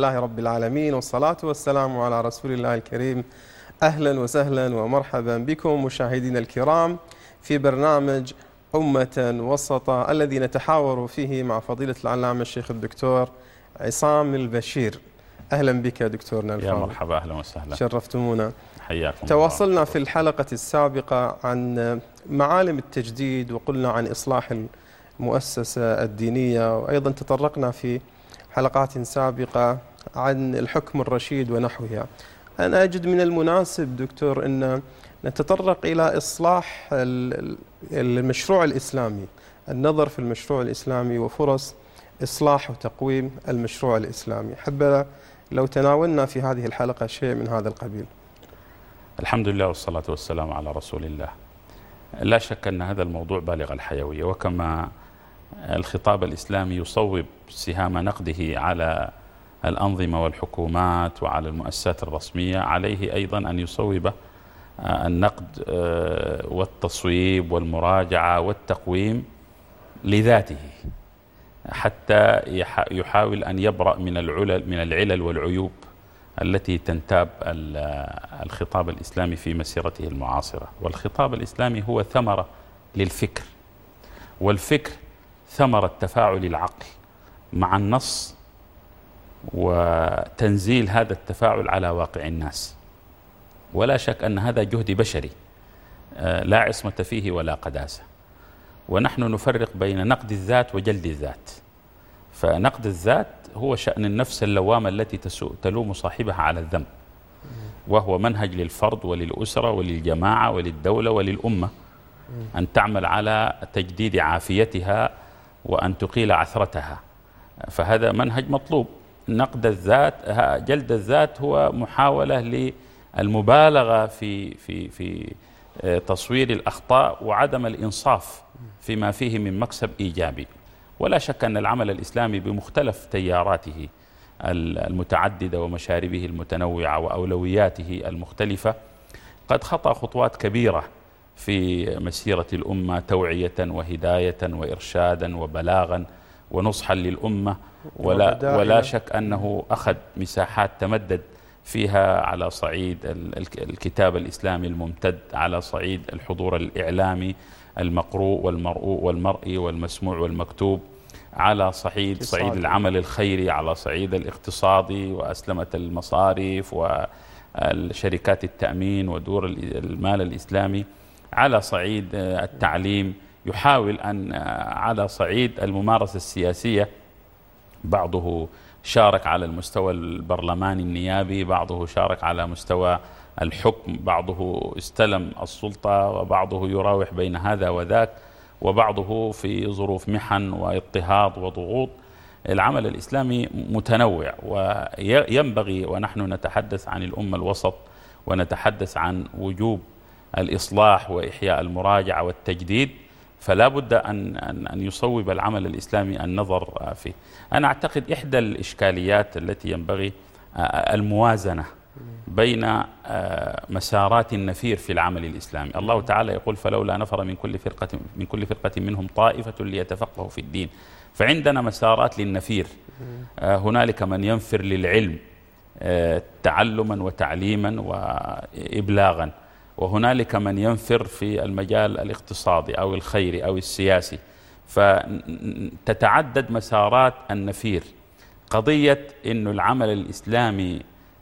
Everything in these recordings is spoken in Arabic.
الله رب العالمين والصلاة والسلام على رسول الله الكريم. أهلا وسهلا ومرحبا بكم مشاهدينا الكرام في برنامج أمة وسطة الذي نتحاور فيه مع فضيلة العلامة الشيخ الدكتور عصام البشير. أهلا بك دكتورنا الفاضل. يا مرحبا أهلا وسهلا. شرفتمونا. حياكم تواصلنا الله. في الحلقة السابقة عن معالم التجديد وقلنا عن إصلاح المؤسسة الدينية وأيضا تطرقنا في حلقات سابقة عن الحكم الرشيد ونحوها. أنا أجد من المناسب دكتور أن نتطرق إلى إصلاح المشروع الإسلامي النظر في المشروع الإسلامي وفرص إصلاح وتقويم المشروع الإسلامي. حبذا لو تناولنا في هذه الحلقة شيء من هذا القبيل. الحمد لله والصلاة والسلام على رسول الله. لا شك أن هذا الموضوع بالغ الحيوية وكما الخطاب الإسلامي يصوب سهام نقده على الأنظمة والحكومات وعلى المؤسسات الرسمية عليه أيضا أن يصوب آه، النقد آه، والتصويب والمراجعة والتقويم لذاته حتى يحاول أن يبرأ من العلل من العلل والعيوب التي تنتاب الخطاب الإسلامي في مسيرته المعاصرة. والخطاب الإسلامي هو ثمرة للفكر والفكر ثمرة تفاعل العقل مع النص وتنزيل هذا التفاعل على واقع الناس. ولا شك أن هذا جهد بشري آه، لا عصمة فيه ولا قداسة. ونحن نفرق بين نقد الذات وجلد الذات. فنقد الذات هو شأن النفس اللوامة التي تلوم صاحبها على الذنب. وهو منهج للفرد وللأسرة وللجماعة وللدولة وللأمة. أن تعمل على تجديد عافيتها وأن تقيل عثرتها. فهذا منهج مطلوب. نقد الذات جلد الذات هو محاولة للمبالغة في في في آه، تصوير الأخطاء وعدم الإنصاف فيما فيه من مكسب إيجابي. ولا شك أن العمل الإسلامي بمختلف تياراته المتعددة ومشاربه المتنوعة وأولوياته المختلفة قد خطى خطوات كبيرة في مسيرة الأمة توعية وهداية وإرشادا وبلاغا ونصحا للأمة. ولا, ولا شك أنه أخذ مساحات تمدد فيها على صعيد الكتاب الإسلامي الممتد على صعيد الحضور الإعلامي المقروء والمرؤوء والمرئي والمسموع والمكتوب على صعيد صعيد العمل الخيري على صعيد الاقتصادي وأسلمة المصارف والشركات التأمين ودور المال الإسلامي. على صعيد التعليم يحاول أن على صعيد الممارسة السياسية. بعضه شارك على المستوى البرلماني النيابي بعضه شارك على مستوى الحكم بعضه استلم السلطة وبعضه يراوح بين هذا وذاك وبعضه في ظروف محن واضطهاد وضغوط. العمل الإسلامي متنوع وينبغي ونحن نتحدث عن الأمة الوسط ونتحدث عن وجوب الإصلاح وإحياء المراجعة والتجديد فلا بد أن, أن, أن يصوب العمل الإسلامي النظر فيه. أنا أعتقد إحدى الإشكاليات التي ينبغي الموازنة بين مسارات النفير في العمل الإسلامي. الله تعالى يقول فلولا نفر من كل فرقة من كل فرقة منهم طائفة ليتفقهوا في الدين. فعندنا مسارات للنفير. هنالك من ينفر للعلم تعلما وتعليما وإبلاغا. وهنالك من ينفر في المجال الاقتصادي أو الخيري أو السياسي. فتتعدد مسارات النفير. قضية أن العمل الإسلامي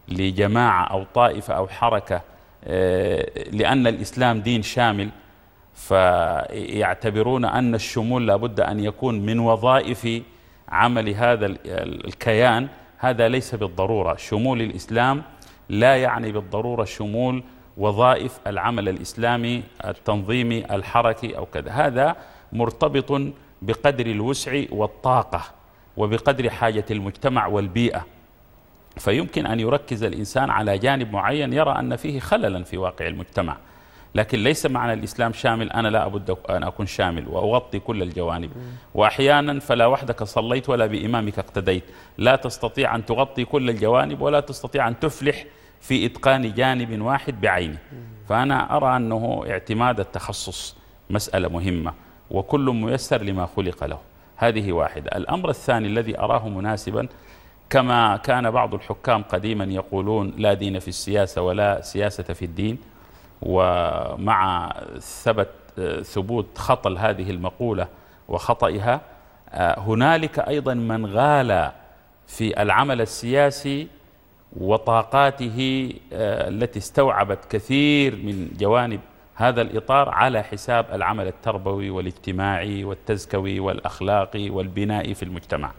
لجماعة أو طائفة أو حركة آه، لأن الإسلام دين شامل فيعتبرون أن الشمول لابد أن يكون من وظائف عمل هذا الكيان. هذا ليس بالضرورة. شمول الإسلام لا يعني بالضرورة شمول وظائف العمل الإسلامي التنظيمي الحركي أو كذا. هذا مرتبط بقدر الوسع والطاقة وبقدر حاجة المجتمع والبيئة. فيمكن أن يركز الإنسان على جانب معين يرى أن فيه خللا في واقع المجتمع. لكن ليس معنى الإسلام شامل أنا لا أبد أن أكون شامل وأغطي كل الجوانب. وأحيانا فلا وحدك صليت ولا بإمامك اقتديت. لا تستطيع أن تغطي كل الجوانب ولا تستطيع أن تفلح في إتقان جانب واحد بعينه. فأنا أرى أنه اعتماد التخصص مسألة مهمة وكل ميسر لما خلق له. هذه واحدة. الأمر الثاني الذي أراه مناسبا كما كان بعض الحكام قديما يقولون لا دين في السياسة ولا سياسة في الدين ومع ثبت ثبوت خطل هذه المقولة وخطئها هنالك أيضا من غال في العمل السياسي وطاقاته التي استوعبت كثير من جوانب هذا الإطار على حساب العمل التربوي والاجتماعي والتزكوي والأخلاقي والبنائي في المجتمع.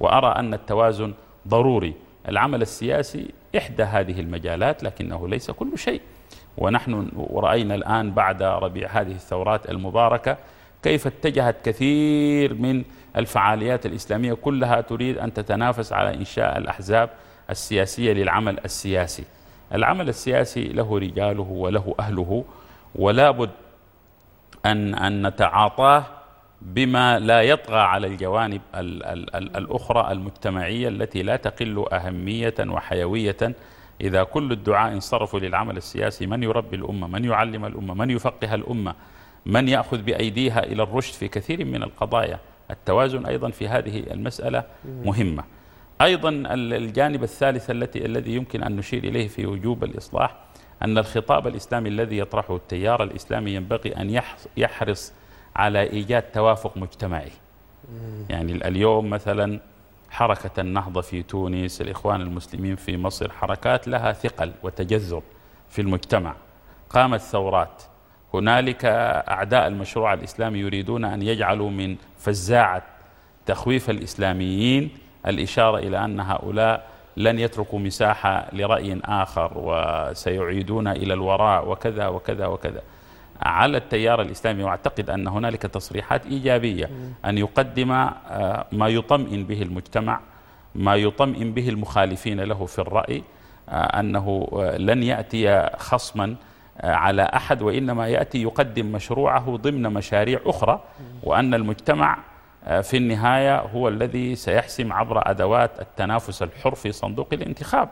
وأرى أن التوازن ضروري. العمل السياسي إحدى هذه المجالات لكنه ليس كل شيء. ونحن رأينا الآن بعد ربيع هذه الثورات المباركة كيف اتجهت كثير من الفعاليات الإسلامية كلها تريد أن تتنافس على إنشاء الأحزاب السياسية للعمل السياسي. العمل السياسي له رجاله وله أهله ولا بد أن, أن نتعاطاه بما لا يطغى على الجوانب ال ال ال الأخرى المجتمعية التي لا تقل أهمية وحيوية. إذا كل الدعاء انصرفوا للعمل السياسي من يربي الأمة؟ من يعلم الأمة؟ من يفقه الأمة؟ من يأخذ بأيديها إلى الرشد في كثير من القضايا؟ التوازن أيضا في هذه المسألة مهمة. أيضا الجانب الثالث التي الذي يمكن أن نشير إليه في وجوب الإصلاح أن الخطاب الإسلامي الذي يطرحه التيار الإسلامي ينبغي أن يحرص على إيجاد توافق مجتمعي. يعني اليوم مثلا حركة النهضة في تونس الإخوان المسلمين في مصر حركات لها ثقل وتجذر في المجتمع. قامت ثورات. هنالك أعداء المشروع الإسلامي يريدون أن يجعلوا من فزاعة تخويف الإسلاميين الإشارة إلى أن هؤلاء لن يتركوا مساحة لرأي آخر وسيعيدون إلى الوراء وكذا وكذا وكذا. على التيار الإسلامي وأعتقد أن هنالك تصريحات إيجابية أن يقدم آه، ما يطمئن به المجتمع ما يطمئن به المخالفين له في الرأي آه، أنه آه، لن يأتي خصما على أحد وإنما يأتي يقدم مشروعه ضمن مشاريع أخرى وأن المجتمع في النهاية هو الذي سيحسم عبر أدوات التنافس الحر في صندوق الانتخاب.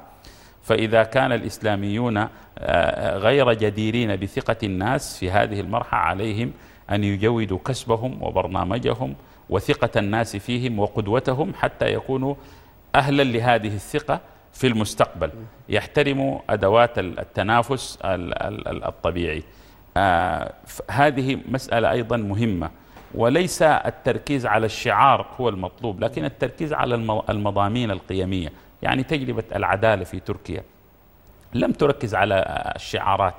فإذا كان الإسلاميون آه، غير جديرين بثقة الناس في هذه المرحلة عليهم أن يجودوا كسبهم وبرنامجهم وثقة الناس فيهم وقدوتهم حتى يكونوا أهلا لهذه الثقة في المستقبل. يحترموا أدوات التنافس الطبيعي. آه، هذه مسألة أيضا مهمة. وليس التركيز على الشعار هو المطلوب لكن التركيز على المضامين القيمية يعني تجربة العدالة في تركيا. لم تركز على الشعارات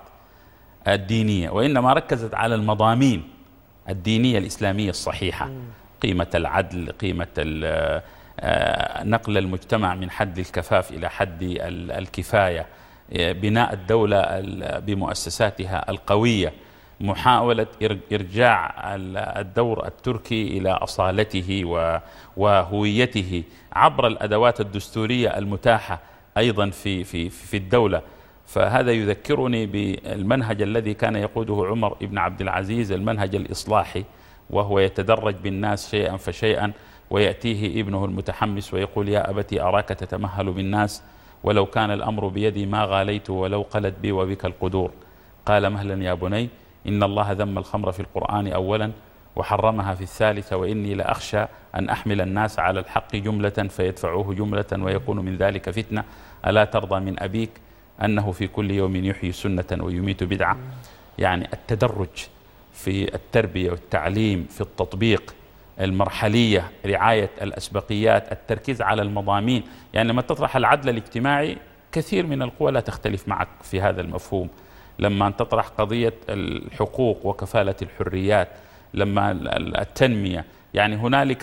الدينية وإنما ركزت على المضامين الدينية الإسلامية الصحيحة. قيمة العدل قيمة آه، نقل المجتمع من حد الكفاف إلى حد الكفاية بناء وبناء الدولة بمؤسساتها القوية. محاولة إرجاع الدور التركي إلى أصالته وهويته عبر الأدوات الدستورية المتاحة أيضا في, في, في الدولة. فهذا يذكرني بالمنهج الذي كان يقوده عمر بن عبد العزيز المنهج الإصلاحي وهو يتدرج بالناس شيئا فشيئا ويأتيه ابنه المتحمس ويقول يا أبتي أراك تتمهل بالناس؟ ولو كان الأمر بيدي ما غاليت ولو قلت بي وبك القدور. قال مهلا يا بني إن الله ذم الخمر في القرآن أولا وحرمها في الثالثة وإني لأخشى أن أحمل الناس على الحق جملة فيدفعوه جملة ويكون من ذلك فتنة. ألا ترضى من أبيك أنه في كل يوم يحيي سنة ويميت بدعة. يعني التدرج في التربية والتعليم في التطبيق المرحلية رعاية الأسبقيات التركيز على المضامين. يعني لما تطرح العدل الاجتماعي كثير من القوى لا تختلف معك في هذا المفهوم. لما تطرح قضية الحقوق وكفالة الحريات لما التنمية يعني هنالك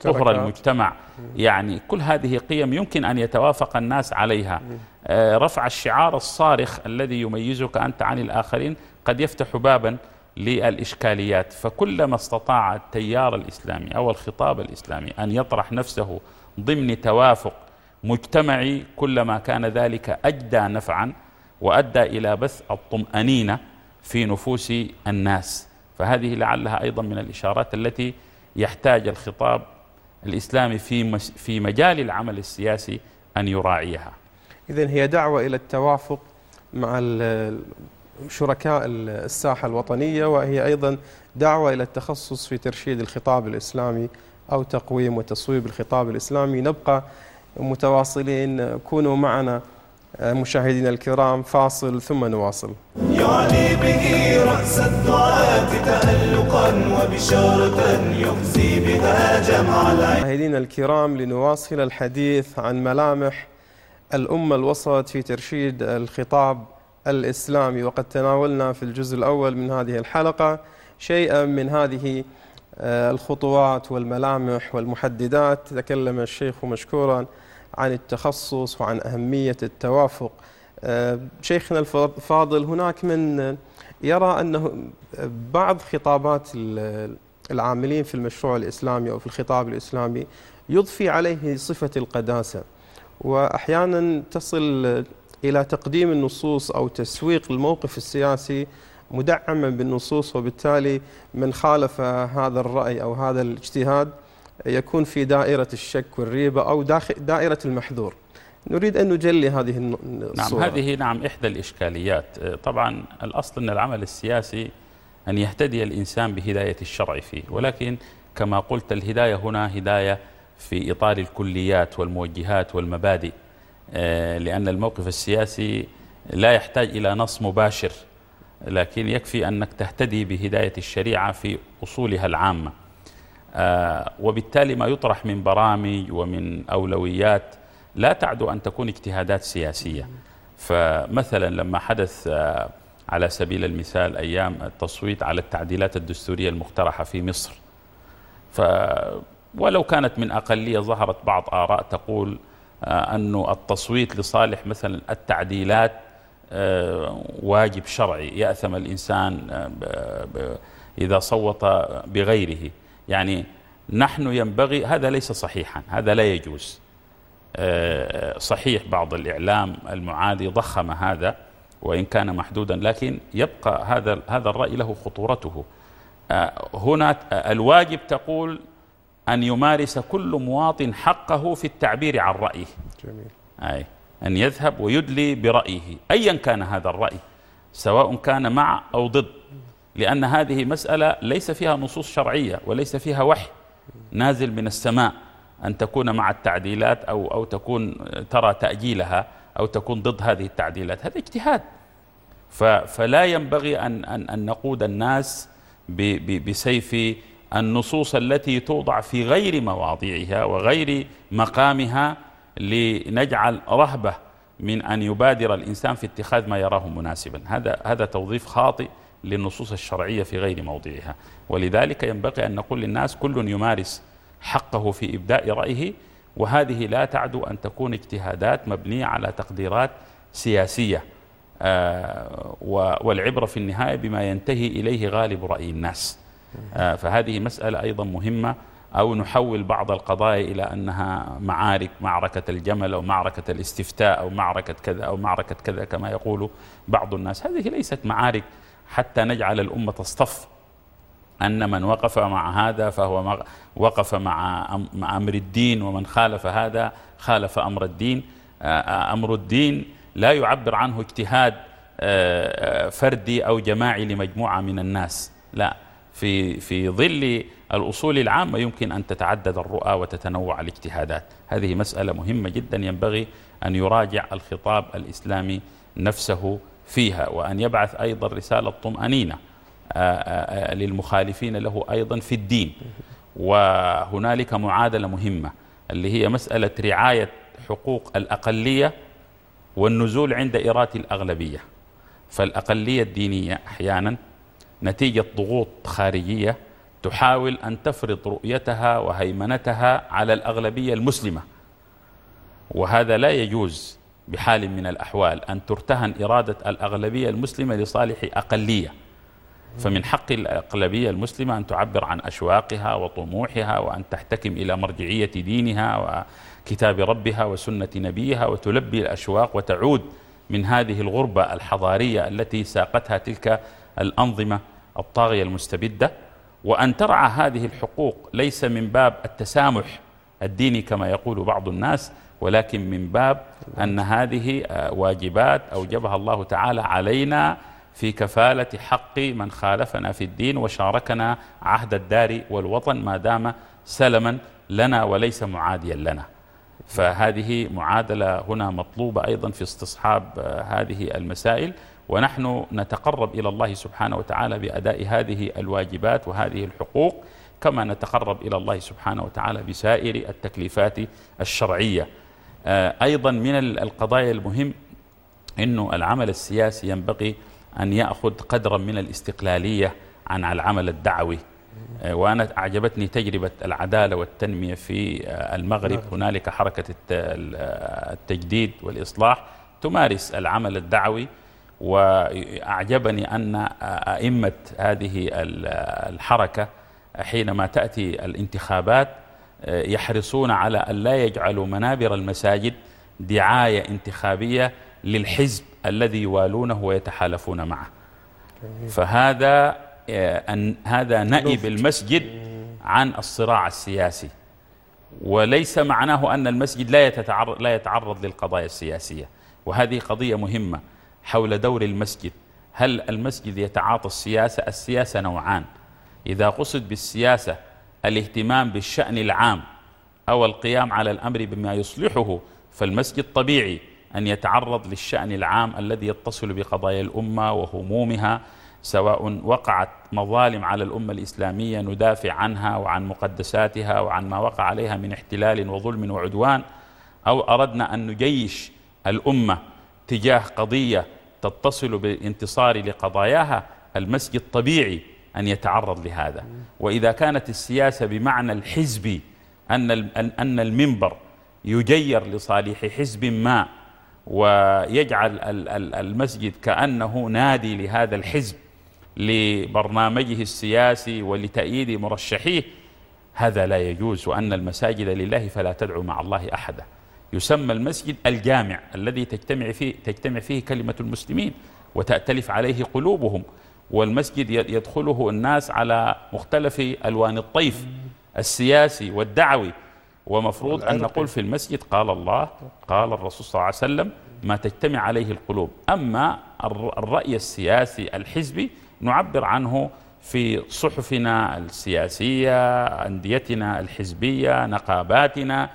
طهر المجتمع. يعني كل هذه قيم يمكن أن يتوافق الناس عليها. آه، رفع الشعار الصارخ الذي يميزك أنت عن الآخرين قد يفتح بابا للإشكاليات. فكلما استطاع التيار الإسلامي أو الخطاب الإسلامي أن يطرح نفسه ضمن توافق مجتمعي كلما كان ذلك أجدى نفعا وأدى إلى بث الطمأنينة في نفوس الناس. فهذه لعلها أيضا من الإشارات التي يحتاج الخطاب الإسلامي في في مجال العمل السياسي أن يراعيها. إذا هي دعوة إلى التوافق مع شركاء الساحة الوطنية وهي أيضا دعوة إلى التخصص في ترشيد الخطاب الإسلامي أو تقويم وتصويب الخطاب الإسلامي. نبقى متواصلين. كونوا معنا. مشاهدينا الكرام فاصل ثم نواصل. يعني به رأس الدعاة تألقا وبشارة يخزي بها جمع العين مشاهدينا الكرام لنواصل الحديث عن ملامح الأمة الوسط في ترشيد الخطاب الإسلامي. وقد تناولنا في الجزء الأول من هذه الحلقة شيئا من هذه آه، الخطوات والملامح والمحددات. تكلم الشيخ مشكورا عن التخصص وعن أهمية التوافق. آه، شيخنا الفاضل هناك من يرى أنه بعض خطابات العاملين في المشروع الإسلامي أو في الخطاب الإسلامي يضفي عليه صفة القداسة وأحيانا تصل إلى تقديم النصوص أو تسويق الموقف السياسي مدعما بالنصوص وبالتالي من خالف هذا الرأي أو هذا الاجتهاد يكون في دائرة الشك والريبة أو دائرة المحذور. نريد أن نجلي هذه نعم، الصورة. نعم هذه نعم إحدى الإشكاليات. طبعا الأصل أن العمل السياسي أن يهتدي الإنسان بهداية الشرع فيه. ولكن كما قلت الهداية هنا هداية في إطار الكليات والموجهات والمبادئ. آه، لأن الموقف السياسي لا يحتاج إلى نص مباشر لكن يكفي أنك تهتدي بهداية الشريعة في أصولها العامة. آه، وبالتالي ما يطرح من برامج ومن أولويات لا تعدو أن تكون اجتهادات سياسية. فمثلا لما حدث آه، على سبيل المثال أيام التصويت على التعديلات الدستورية المقترحة في مصر. ف ولو كانت من أقلية ظهرت بعض آراء تقول آه، أن التصويت لصالح مثلا التعديلات واجب شرعي يأثم الإنسان إذا صوت بغيره. يعني نحن ينبغي هذا ليس صحيحا هذا لا يجوز. آه، صحيح بعض الإعلام المعادي ضخم هذا وإن كان محدودا لكن يبقى هذا هذا الرأي له خطورته. آه، هنا الواجب تقول أن يمارس كل مواطن حقه في التعبير عن رأيه. جميل. أي أن يذهب ويدلي برأيه أيا كان هذا الرأي سواء كان مع أو ضد. لأن هذه مسألة ليس فيها نصوص شرعية وليس فيها وحي نازل من السماء أن تكون مع التعديلات أو, أو تكون ترى تأجيلها أو تكون ضد هذه التعديلات. هذا اجتهاد. فلا ينبغي أن, أن, أن نقود الناس بسيف النصوص التي توضع في غير مواضيعها وغير مقامها لنجعل رهبة من أن يبادر الإنسان في اتخاذ ما يراه مناسبا. هذا هذا توظيف خاطئ للنصوص الشرعية في غير موضعها. ولذلك ينبغي أن نقول للناس كل يمارس حقه في إبداء رأيه وهذه لا تعدو أن تكون اجتهادات مبنية على تقديرات سياسية آه والعبرة في النهاية بما ينتهي إليه غالب رأي الناس. آه فهذه مسألة أيضا مهمة أو نحول بعض القضايا إلى أنها معارك معركة الجمل أو معركة الاستفتاء أو معركة كذا أو معركة كذا كما يقول بعض الناس. هذه ليست معارك حتى نجعل الأمة تصطف. أن من وقف مع هذا فهو وقف مع أمر الدين ومن خالف هذا خالف أمر الدين. أمر الدين لا يعبر عنه اجتهاد فردي أو جماعي لمجموعة من الناس. لا في في ظل الأصول العامة يمكن أن تتعدد الرؤى وتتنوع الاجتهادات. هذه مسألة مهمة جدا ينبغي أن يراجع الخطاب الإسلامي نفسه فيها وأن يبعث أيضا رسالة طمأنينة آه، آه، آه، للمخالفين له أيضا في الدين. وهنالك معادلة مهمة اللي هي مسألة رعاية حقوق الأقلية والنزول عند إرادة الأغلبية. فالأقلية الدينية أحيانا نتيجة ضغوط خارجية تحاول أن تفرض رؤيتها وهيمنتها على الأغلبية المسلمة. وهذا لا يجوز بحال من الأحوال أن ترتهن إرادة الأغلبية المسلمة لصالح أقلية. فمن حق الأغلبية المسلمة أن تعبر عن أشواقها وطموحها وأن تحتكم إلى مرجعية دينها وكتاب ربها وسنة نبيها وتلبي الأشواق وتعود من هذه الغربة الحضارية التي ساقتها تلك الأنظمة الطاغية المستبدة. وأن ترعى هذه الحقوق ليس من باب التسامح الديني كما يقول بعض الناس ولكن من باب أن هذه آه، واجبات أوجبها الله تعالى علينا في كفالة حق من خالفنا في الدين وشاركنا عهد الدار والوطن ما دام سلما لنا وليس معاديا لنا. فهذه معادلة هنا مطلوبة أيضا في استصحاب آه، هذه المسائل. ونحن نتقرب إلى الله سبحانه وتعالى بأداء هذه الواجبات وهذه الحقوق كما نتقرب إلى الله سبحانه وتعالى بسائر التكليفات الشرعية. أيضا من القضايا المهم أنه العمل السياسي ينبغي أن يأخذ قدرا من الاستقلالية عن العمل الدعوي. آه، وأنا أعجبتني تجربة العدالة والتنمية في آه، المغرب. نعم. هنالك حركة التجديد والإصلاح تمارس العمل الدعوي. وأعجبني أن أئمة هذه الحركة حينما تأتي الانتخابات يحرصون على أن لا يجعلوا منابر المساجد دعاية انتخابية للحزب الذي يوالونه ويتحالفون معه. فهذا أن هذا نئب المسجد عن الصراع السياسي. وليس معناه أن المسجد لا يتعرض, لا يتعرض للقضايا السياسية. وهذه قضية مهمة حول دور المسجد. هل المسجد يتعاطى السياسة؟ السياسة نوعان. إذا قصد بالسياسة الاهتمام بالشأن العام أو القيام على الأمر بما يصلحه فالمسجد طبيعي أن يتعرض للشأن العام الذي يتصل بقضايا الأمة وهمومها سواء وقعت مظالم على الأمة الإسلامية ندافع عنها وعن مقدساتها وعن ما وقع عليها من احتلال وظلم وعدوان أو أردنا أن نجيش الأمة تجاه قضية تتصل بالانتصار لقضاياها المسجد طبيعي أن يتعرض لهذا. وإذا كانت السياسة بمعنى الحزبي أن أن المنبر يجير لصالح حزب ما ويجعل المسجد كأنه نادي لهذا الحزب لبرنامجه السياسي ولتأييد مرشحيه هذا لا يجوز. وأن المساجد لله فلا تدعو مع الله أحدا. يسمى المسجد الجامع الذي تجتمع فيه تجتمع فيه كلمة المسلمين وتأتلف عليه قلوبهم. والمسجد يدخله الناس على مختلف ألوان الطيف السياسي والدعوي. ومفروض أن نقول في المسجد قال الله قال الرسول صلى الله عليه وسلم ما تجتمع عليه القلوب. أما الرأي السياسي الحزبي نعبر عنه في صحفنا السياسية أنديتنا الحزبية نقاباتنا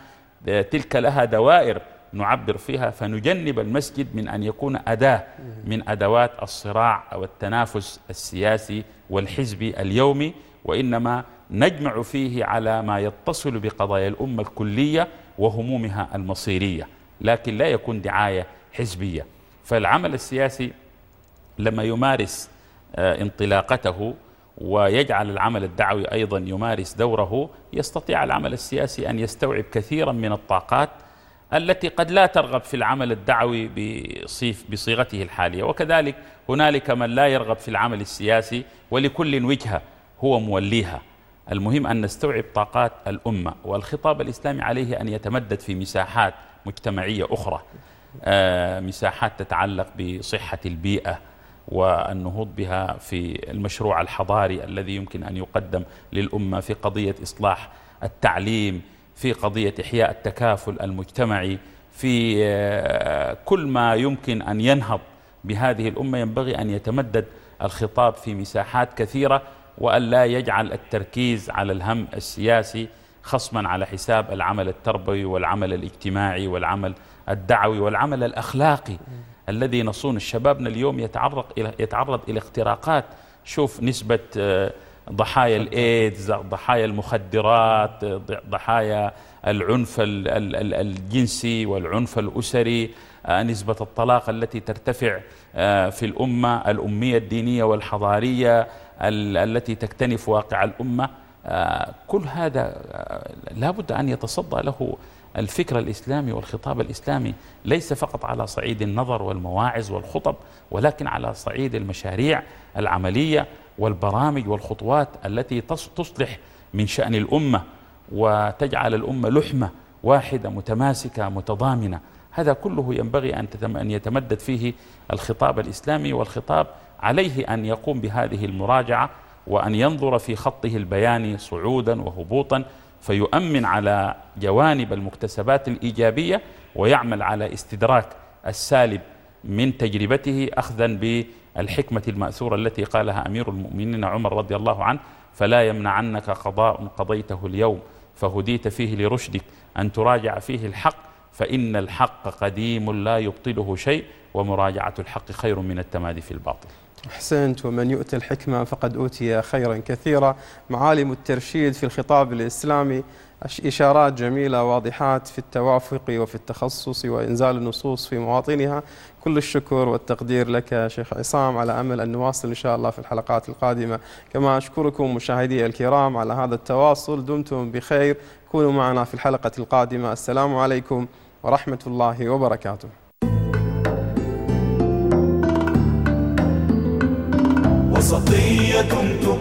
تلك لها دوائر. نعبر فيها فنجنب المسجد من أن يكون أداة من أدوات الصراع أو التنافس السياسي والحزبي اليومي وإنما نجمع فيه على ما يتصل بقضايا الأمة الكلية وهمومها المصيرية لكن لا يكون دعاية حزبية. فالعمل السياسي لما يمارس آه، انطلاقته ويجعل العمل الدعوي أيضا يمارس دوره يستطيع العمل السياسي أن يستوعب كثيرا من الطاقات التي قد لا ترغب في العمل الدعوي بصيغته الحالية. وكذلك هنالك من لا يرغب في العمل السياسي ولكل وجهة هو موليها. المهم أن نستوعب طاقات الأمة والخطاب الإسلامي عليه أن يتمدد في مساحات مجتمعية أخرى. آه، مساحات تتعلق بصحة البيئة والنهوض بها في المشروع الحضاري الذي يمكن أن يقدم للأمة في قضية إصلاح التعليم في قضية إحياء التكافل المجتمعي في آه، كل ما يمكن أن ينهض بهذه الأمة. ينبغي أن يتمدد الخطاب في مساحات كثيرة وأن لا يجعل التركيز على الهم السياسي خصما على حساب العمل التربوي والعمل الاجتماعي والعمل الدعوي والعمل الأخلاقي الذي نصون شبابنا اليوم يتعرض إلى يتعرض إلى اختراقات. شوف نسبة آه، ضحايا الإيدز ضحايا المخدرات ضحايا العنف الجنسي والعنف الأسري آه، نسبة الطلاق التي ترتفع آه، في الأمة الأمية الدينية والحضارية التي تكتنف واقع الأمة. آه، كل هذا لابد أن يتصدى له الفكر الإسلامي والخطاب الإسلامي. ليس فقط على صعيد النظر والمواعظ والخطب ولكن على صعيد المشاريع العملية والبرامج والخطوات التي تصلح من شأن الأمة وتجعل الأمة لحمة واحدة متماسكة متضامنة. هذا كله ينبغي أن يتمدد فيه الخطاب الإسلامي والخطاب عليه أن يقوم بهذه المراجعة وأن ينظر في خطه البياني صعودا وهبوطا فيؤمن على جوانب المكتسبات الإيجابية ويعمل على استدراك السالب من تجربته أخذا الحكمة المأثورة التي قالها أمير المؤمنين عمر رضي الله عنه فلا يمنعنك قضاء قضيته اليوم فهديت فيه لرشدك أن تراجع فيه الحق فإن الحق قديم لا يبطله شيء ومراجعة الحق خير من التمادي في الباطل. أحسنت ومن يؤتي الحكمة فقد أوتي خيرا كثيرا. معالم الترشيد في الخطاب الإسلامي إشارات جميلة واضحات في التوافق وفي التخصص وإنزال النصوص في مواطنها. كل الشكر والتقدير لك شيخ عصام على أمل أن نواصل إن شاء الله في الحلقات القادمة. كما أشكركم مشاهدي الكرام على هذا التواصل. دمتم بخير. كونوا معنا في الحلقة القادمة. السلام عليكم ورحمة الله وبركاته. وسطية